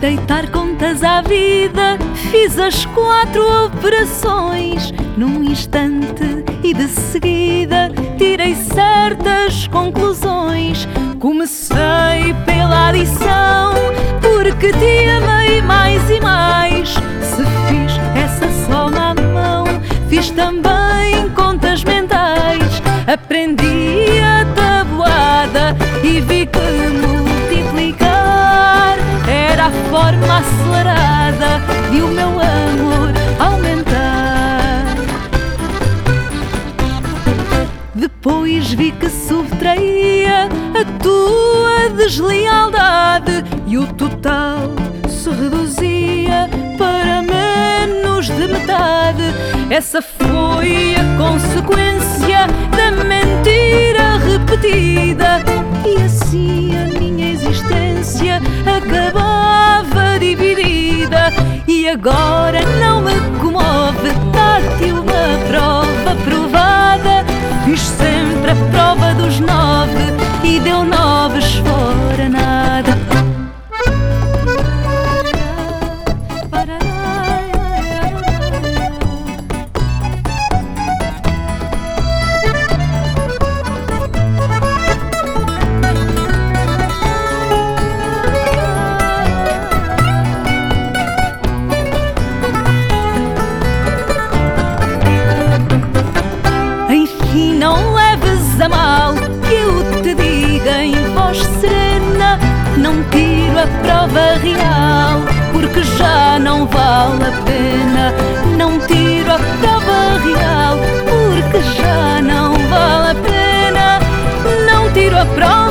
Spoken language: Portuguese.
deitar contas à vida, fiz as quatro operações num instante e de seguida tirei certas conclusões. Comecei pela adição, porque te amei mais e mais. Se fiz essa soma à mão, fiz também contas mentais. Aprendi forma acelerada o meu amor aumentar. Depois vi que subtraía a tua deslealdade e o total se reduzia para menos de metade. Essa foi a consequência da mentira repetida agora não me comove dar-te uma prova provada. Fiz E não leves a mal que eu te diga em voz serena Não tiro a prova real porque já não vale a pena. Não tiro a prova real porque já não vale a pena. Não tiro a prova